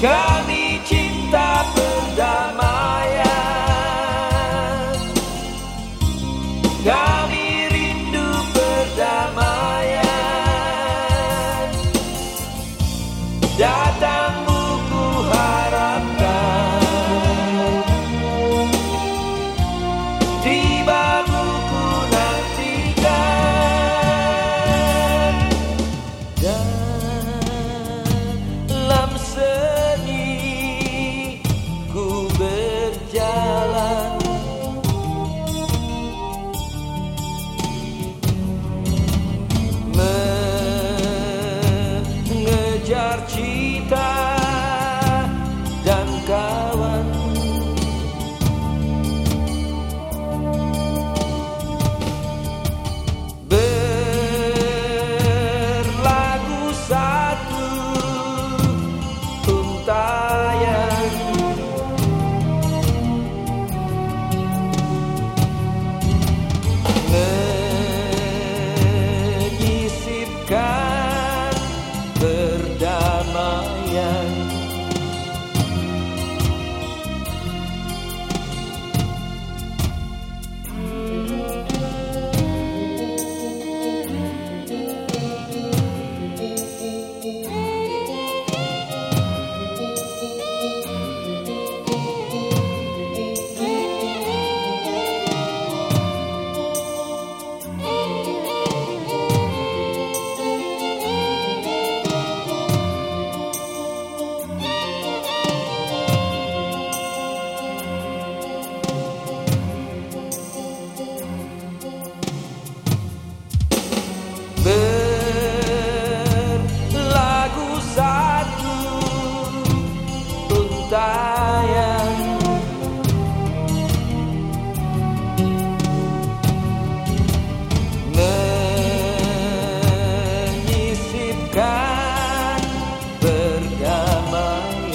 go! Untayan Menyisipkan perdamaian